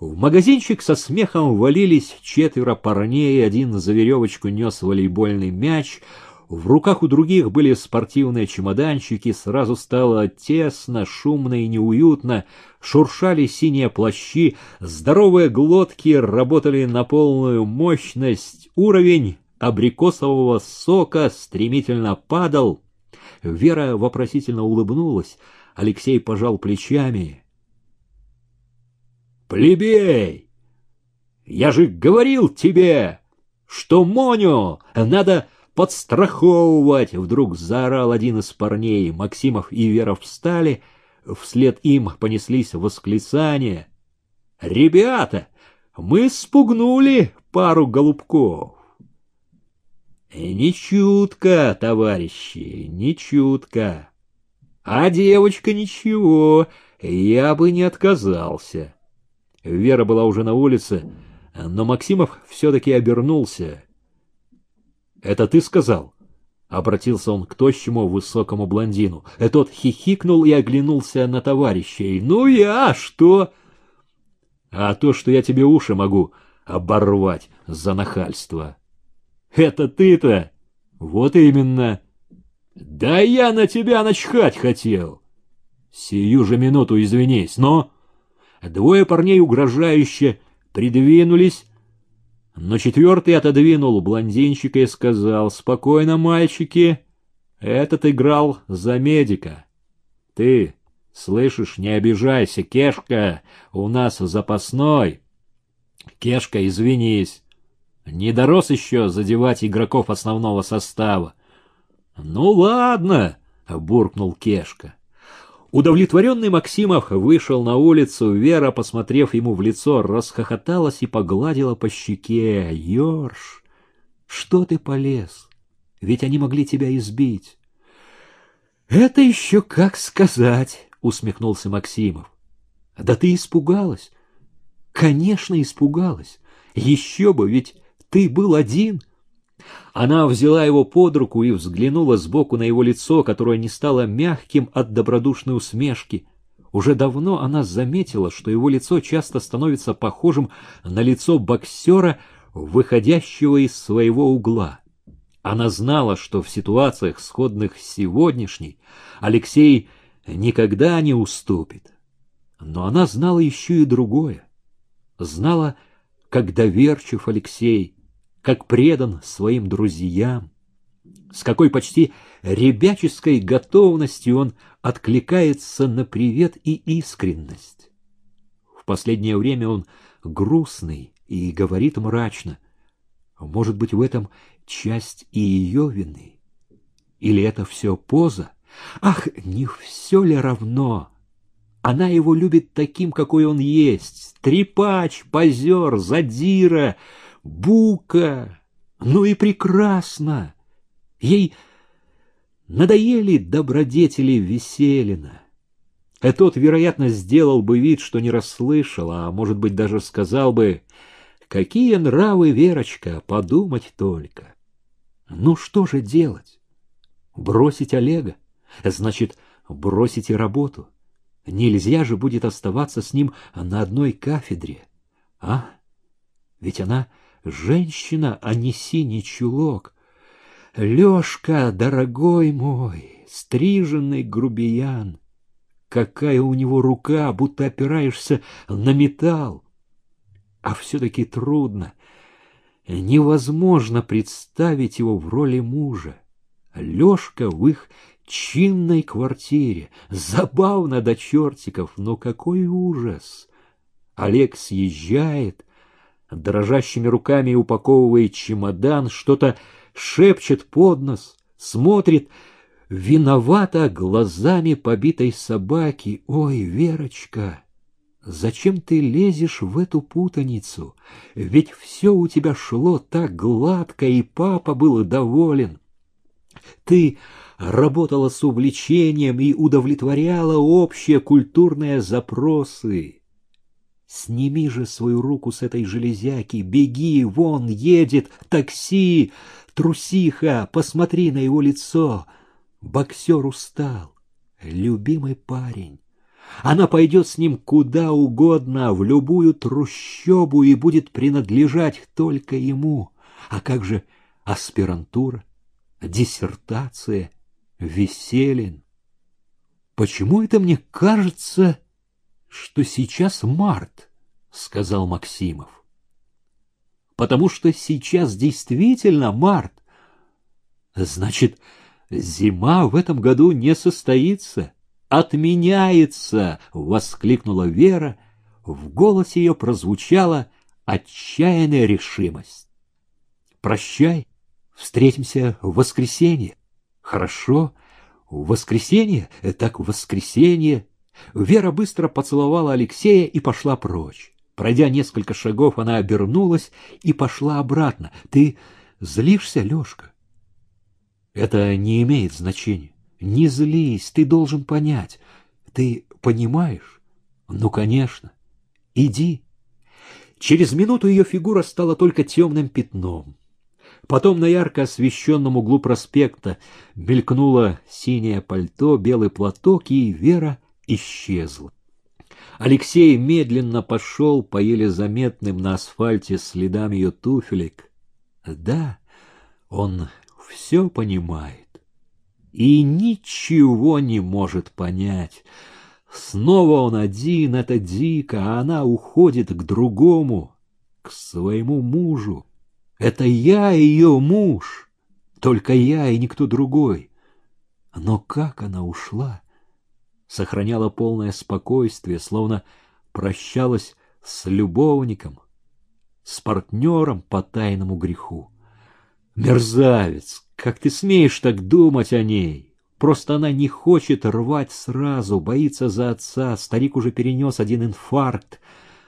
В магазинчик со смехом валились четверо парней, один за веревочку нес волейбольный мяч, в руках у других были спортивные чемоданчики, сразу стало тесно, шумно и неуютно, шуршали синие плащи, здоровые глотки работали на полную мощность, уровень абрикосового сока стремительно падал. Вера вопросительно улыбнулась, Алексей пожал плечами. «Плебей! Я же говорил тебе, что Моню надо подстраховывать!» Вдруг заорал один из парней. Максимов и Вера встали, вслед им понеслись восклицания. «Ребята, мы спугнули пару голубков!» «Не чутко, товарищи, не чутко. А девочка ничего, я бы не отказался». Вера была уже на улице, но Максимов все-таки обернулся. «Это ты сказал?» — обратился он к тощему высокому блондину. Тот хихикнул и оглянулся на товарищей. «Ну я, что?» «А то, что я тебе уши могу оборвать за нахальство». «Это ты-то?» «Вот именно». «Да я на тебя начхать хотел!» «Сию же минуту извинись, но...» Двое парней угрожающе придвинулись, но четвертый отодвинул блондинчика и сказал, «Спокойно, мальчики, этот играл за медика. Ты, слышишь, не обижайся, Кешка, у нас запасной. Кешка, извинись, не дорос еще задевать игроков основного состава». «Ну ладно», — буркнул Кешка. Удовлетворенный Максимов вышел на улицу, Вера, посмотрев ему в лицо, расхохоталась и погладила по щеке. «Ёрш, что ты полез? Ведь они могли тебя избить». «Это еще как сказать», — усмехнулся Максимов. «Да ты испугалась». «Конечно, испугалась. Еще бы, ведь ты был один». Она взяла его под руку и взглянула сбоку на его лицо, которое не стало мягким от добродушной усмешки. Уже давно она заметила, что его лицо часто становится похожим на лицо боксера, выходящего из своего угла. Она знала, что в ситуациях, сходных с сегодняшней, Алексей никогда не уступит. Но она знала еще и другое. Знала, как доверчив Алексей, как предан своим друзьям, с какой почти ребяческой готовностью он откликается на привет и искренность. В последнее время он грустный и говорит мрачно. Может быть, в этом часть и ее вины? Или это все поза? Ах, не все ли равно? Она его любит таким, какой он есть. Трепач, позер, задира — бука, ну и прекрасно. Ей надоели добродетели Веселина. А тот, вероятно, сделал бы вид, что не расслышал, а, может быть, даже сказал бы, «Какие нравы, Верочка, подумать только!» Ну что же делать? Бросить Олега? Значит, бросить и работу. Нельзя же будет оставаться с ним на одной кафедре. А? Ведь она женщина, а не синий чулок. Лёшка, дорогой мой, стриженный грубиян, какая у него рука, будто опираешься на металл. А все-таки трудно, невозможно представить его в роли мужа. Лёшка в их чинной квартире, забавно до чертиков, но какой ужас! Олег съезжает, дрожащими руками упаковывает чемодан, что-то шепчет под нос, смотрит виновато глазами побитой собаки. «Ой, Верочка, зачем ты лезешь в эту путаницу? Ведь все у тебя шло так гладко, и папа был доволен. Ты работала с увлечением и удовлетворяла общие культурные запросы». Сними же свою руку с этой железяки, беги, вон едет такси, трусиха, посмотри на его лицо. Боксер устал, любимый парень. Она пойдет с ним куда угодно, в любую трущобу и будет принадлежать только ему. А как же аспирантура, диссертация, Веселин? Почему это мне кажется, что сейчас март, сказал Максимов. Потому что сейчас действительно март. Значит, зима в этом году не состоится отменяется!» — воскликнула Вера. В голосе ее прозвучала отчаянная решимость. «Прощай, встретимся в воскресенье». «Хорошо, в воскресенье, так в воскресенье». Вера быстро поцеловала Алексея и пошла прочь. Пройдя несколько шагов, она обернулась и пошла обратно. «Ты злишься, Лешка?» «Это не имеет значения. Не злись, ты должен понять. Ты понимаешь? Ну, конечно. Иди. Через минуту ее фигура стала только темным пятном. Потом на ярко освещенном углу проспекта мелькнуло синее пальто, белый платок, и Вера исчезла. Алексей медленно пошел по еле заметным на асфальте следам ее туфелек. Да, он все понимает и ничего не может понять. Снова он один, это дико, а она уходит к другому, к своему мужу. Это я ее муж, только я и никто другой. Но как она ушла? Сохраняла полное спокойствие, словно прощалась с любовником, с партнером по тайному греху. Мерзавец, как ты смеешь так думать о ней? Просто она не хочет рвать сразу, боится за отца. Старик уже перенес один инфаркт.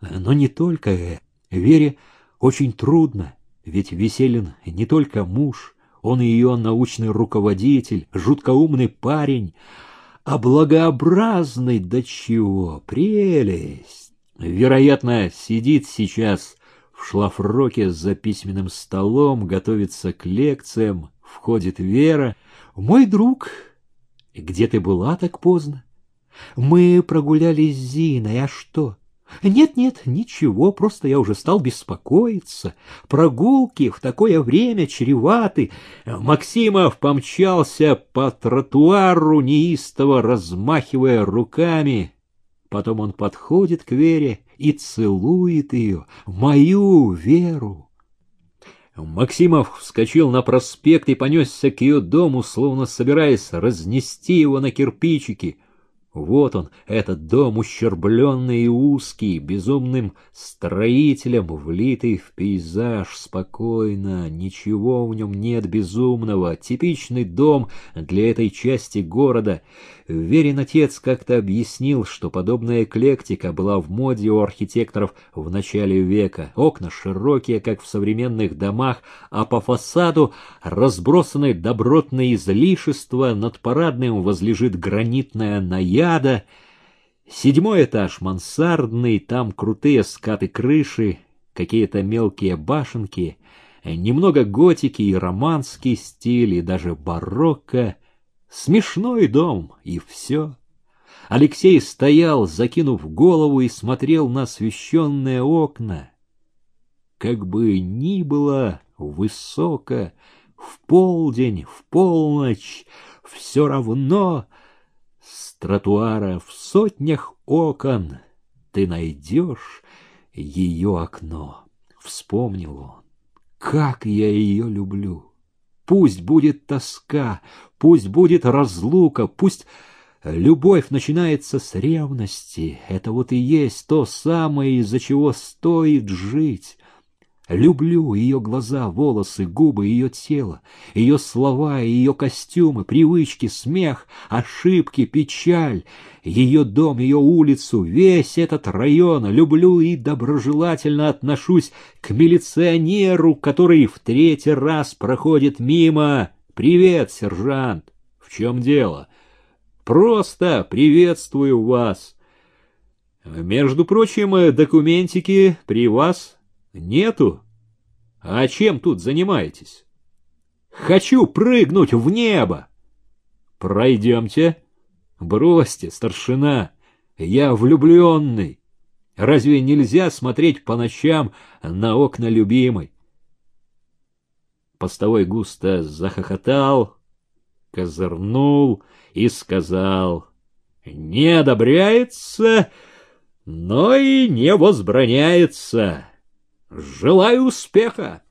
Но не только это. Вере очень трудно, ведь Веселин не только муж, он и ее научный руководитель, жутко умный парень, а благообразный до чего, прелесть. Вероятно, сидит сейчас в шлафроке за письменным столом, готовится к лекциям, Входит Вера. «Мой друг, где ты была так поздно? Мы прогулялись с Зиной, а что?» «Нет-нет, ничего, просто я уже стал беспокоиться. Прогулки в такое время чреваты». Максимов помчался по тротуару, неистово размахивая руками. Потом он подходит к Вере и целует ее, мою Веру. Максимов вскочил на проспект и понесся к ее дому, словно собираясь разнести его на кирпичики. Вот он, этот дом, ущербленный и узкий, безумным строителем, влитый в пейзаж, спокойно, ничего в нем нет безумного, типичный дом для этой части города. Верин отец как-то объяснил, что подобная эклектика была в моде у архитекторов в начале века. Окна широкие, как в современных домах, а по фасаду разбросаны добротные излишества, над парадным возлежит гранитная наяда, седьмой этаж мансардный, там крутые скаты крыши, какие-то мелкие башенки, немного готики и романский стиль, и даже барокко — Смешной дом, и все. Алексей стоял, закинув голову, и смотрел на освещенные окна. Как бы ни было высоко, в полдень, в полночь, все равно тротуара в сотнях окон ты найдешь ее окно. Вспомнил он, как я ее люблю. Пусть будет тоска, пусть будет разлука, пусть любовь начинается с ревности. Это вот и есть то самое, из-за чего стоит жить. Люблю ее глаза, волосы, губы, ее тело, ее слова, ее костюмы, привычки, смех, ошибки, печаль, ее дом, ее улицу, весь этот район. Люблю и доброжелательно отношусь к милиционеру, который в третий раз проходит мимо. «Привет, сержант! В чем дело?» «Просто приветствую вас!» «Между прочим, документики при вас Нету? А чем тут занимаетесь? Хочу прыгнуть в небо. Пройдемте. Бросьте, старшина. Я влюбленный. Разве нельзя смотреть по ночам на окна любимой? Постовой густо захохотал, козырнул и сказал, «Не одобряется, но и не возбраняется. Желаю успеха!»